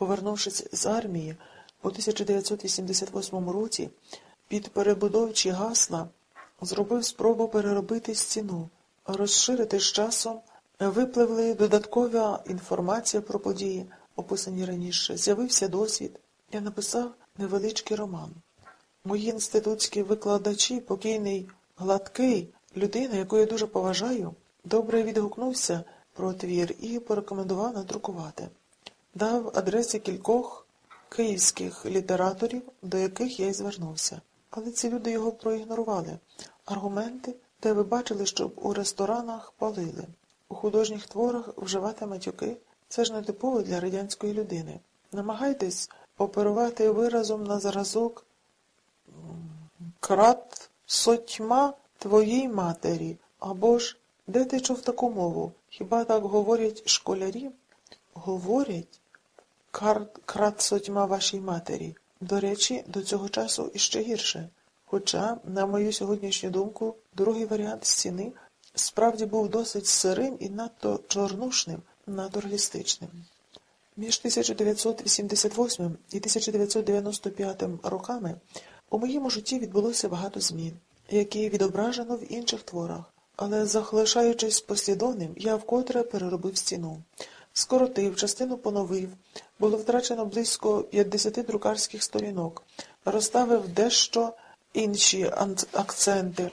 повернувшись з армії у 1988 році, під перебудовчі гасла зробив спробу переробити стіну, розширити з часом, випливли додаткова інформація про події, описані раніше, з'явився досвід. Я написав невеличкий роман. Мої інститутські викладачі, покійний Гладкий, людина, яку я дуже поважаю, добре відгукнувся про твір і порекомендував надрукувати. Дав адреси кількох київських літераторів, до яких я й звернувся. Але ці люди його проігнорували. Аргументи, де ви бачили, щоб у ресторанах палили. У художніх творах вживати матюки це ж не типово для радянської людини. Намагайтесь оперувати виразом на зразок крат сотьма твоїй матері, або ж де ти чув таку мову? Хіба так говорять школярі? Говорять сотьма вашій матері. До речі, до цього часу іще гірше. Хоча, на мою сьогоднішню думку, другий варіант стіни справді був досить сирим і надто чорнушним, надто реалістичним. Між 1988 і 1995 роками у моєму житті відбулося багато змін, які відображено в інших творах, але, залишаючись послідовним, я вкотре переробив стіну. Скоротив, частину поновив, було втрачено близько 50 друкарських сторінок, розставив дещо інші акценти,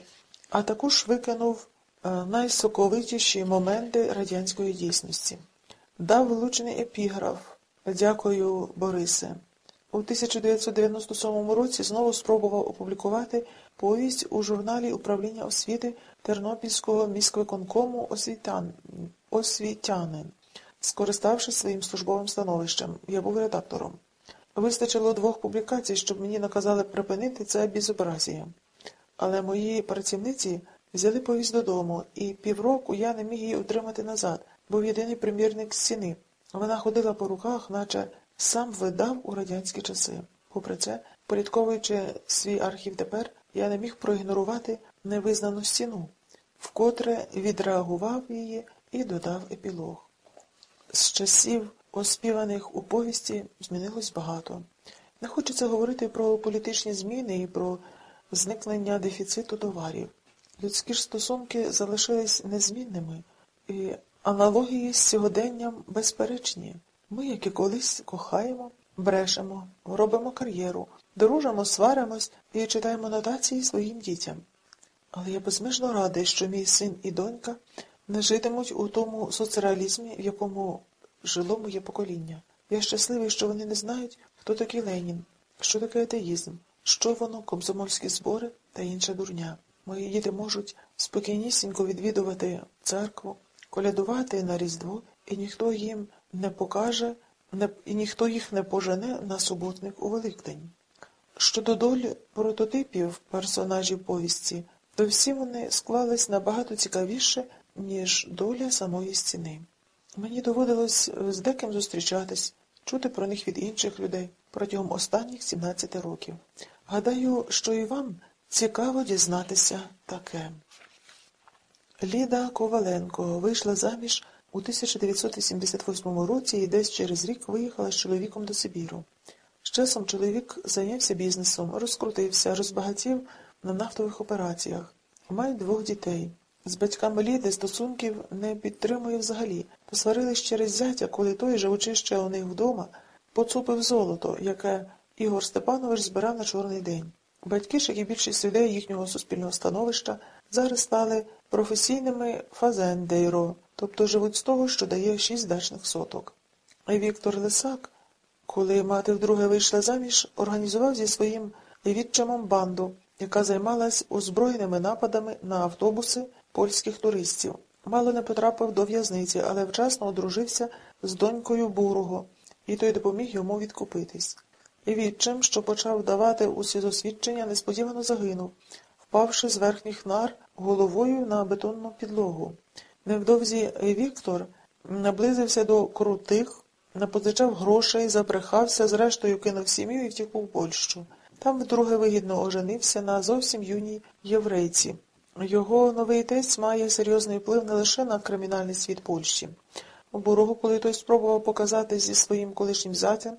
а також викинув е, найсоковитіші моменти радянської дійсності. Дав вилучений епіграф. Дякую, Борисе. У 1997 році знову спробував опублікувати повість у журналі управління освіти Тернопільського міськвиконкому освітян... освітянин, скориставшись своїм службовим становищем. Я був редактором. Вистачило двох публікацій, щоб мені наказали припинити це безобразія. Але мої працівниці взяли повість додому, і півроку я не міг її утримати назад, був єдиний примірник стіни. Вона ходила по руках, наче сам видав у радянські часи. Попри це, порядковуючи свій архів тепер, я не міг проігнорувати невизнану стіну, вкотре відреагував її і додав епілог. З часів, оспіваних у повісті, змінилось багато. Не хочеться говорити про політичні зміни і про зникнення дефіциту товарів. Людські ж стосунки залишились незмінними, і аналогії з сьогоденням безперечні. Ми, як і колись, кохаємо, брешемо, робимо кар'єру, дружимо, сваримось і читаємо нотації своїм дітям. Але я безмежно радий, що мій син і донька не житимуть у тому соцреалізмі, в якому жило моє покоління. Я щасливий, що вони не знають, хто такий Ленін, що таке атеїзм, що воно, комсомольські збори та інша дурня. Мої діти можуть спокійнісінько відвідувати церкву, колядувати на Різдво, і ніхто їм не покаже, не, і ніхто їх не пожене на суботник у Великдень. Щодо долі прототипів персонажів повісті, то всі вони склались набагато цікавіше, ніж доля самої стіни. Мені доводилось з деким зустрічатись, чути про них від інших людей протягом останніх 17 років. Гадаю, що і вам цікаво дізнатися таке. Ліда Коваленко вийшла заміж у 1988 році і десь через рік виїхала з чоловіком до Сибіру. З часом чоловік зайнявся бізнесом, розкрутився, розбагатів на нафтових операціях. Має двох дітей. З батьками Ліди стосунків не підтримує взагалі. Посварились через зятя, коли той, живучи ще у них вдома, поцупив золото, яке Ігор Степанович збирав на чорний день. Батьки як і більшість людей їхнього суспільного становища, зараз стали професійними фазендейро, тобто живуть з того, що дає шість дачних соток. І Віктор Лисак, коли мати вдруге вийшла заміж, організував зі своїм відчимом банду, яка займалась озброєними нападами на автобуси польських туристів. Мало не потрапив до в'язниці, але вчасно одружився з донькою Бурого, і той допоміг йому відкупитись. І відчим, що почав давати усі засвідчення, несподівано загинув, впавши з верхніх нар головою на бетонну підлогу. Невдовзі Віктор наблизився до крутих, напозичав грошей, забрехався, зрештою кинув сім'ю і втік у Польщу. Там вдруге вигідно оженився на зовсім юній єврейці. Його новий тесть має серйозний вплив не лише на кримінальний світ Польщі. У Борогу, коли той спробував показати зі своїм колишнім зятям,